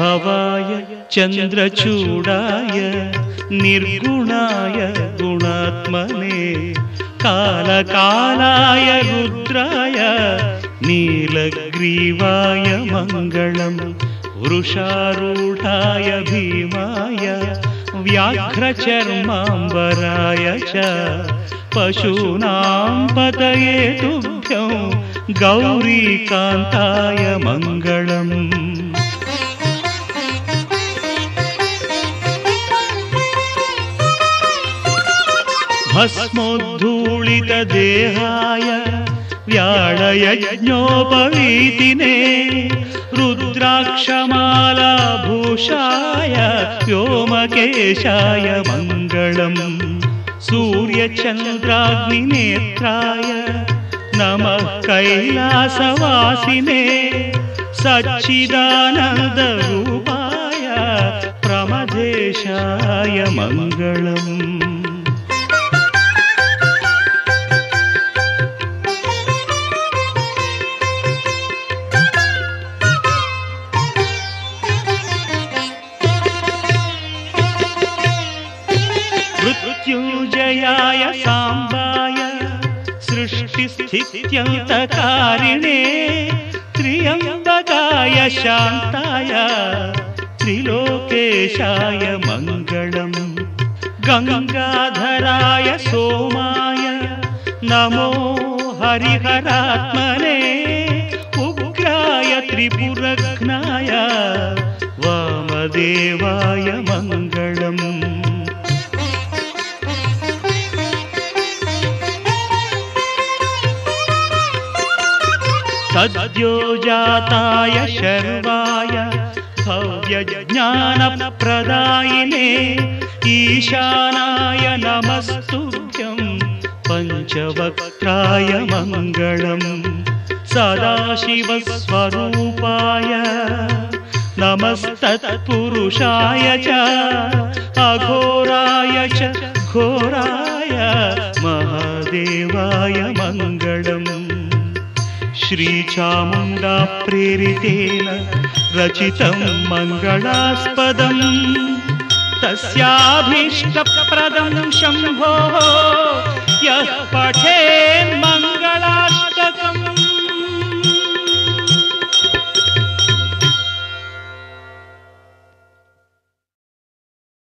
निर्मलाय चन्द्रचूडाय निर्गुणाय गुणात्मने कालकालाय रुद्राय नीलग्रीवाय मङ्गलम् पुरुषारूढाय भीमाय व्याघ्रचर्माम्बराय च पशूनां पतये तुभ्यं गौरीकान्ताय मङ्गलम् भस्मोद्धूलितदेहाय व्याळयज्ञोपवीतिने रुद्राक्षमालाभूषाय व्योमकेशाय मङ्गलम् सूर्यचन्द्राग्निनेत्राय नमः कैलासवासिने सच्चिदानन्दरूपाय प्रमदेशाय मङ्गलम् मृत्युञ्जयाय साम्बाय सृष्टिस्थित्यन्तकारिणे त्र्यम्बकाय शान्ताय त्रिलोकेशाय मङ्गलम् गङ्गाधराय सोमाय नमो हरिहरात्मने उग्राय त्रिपुरघ्नाय वामदेवाय मङ्गलम् सद्यो जाताय शर्वाय भव्यज्ञानप्रदायिने ईशानाय नमस्तुभ्यं पञ्चवक्त्राय मङ्गलम् सदाशिवस्वरूपाय नमस्तत्पुरुषाय च अघोराय च घोराय महादेवाय श्रीचामुण्डा प्रेरितेन रचितं मङ्गलास्पदम्। तस्याभीष्टप्रदं शम्भोः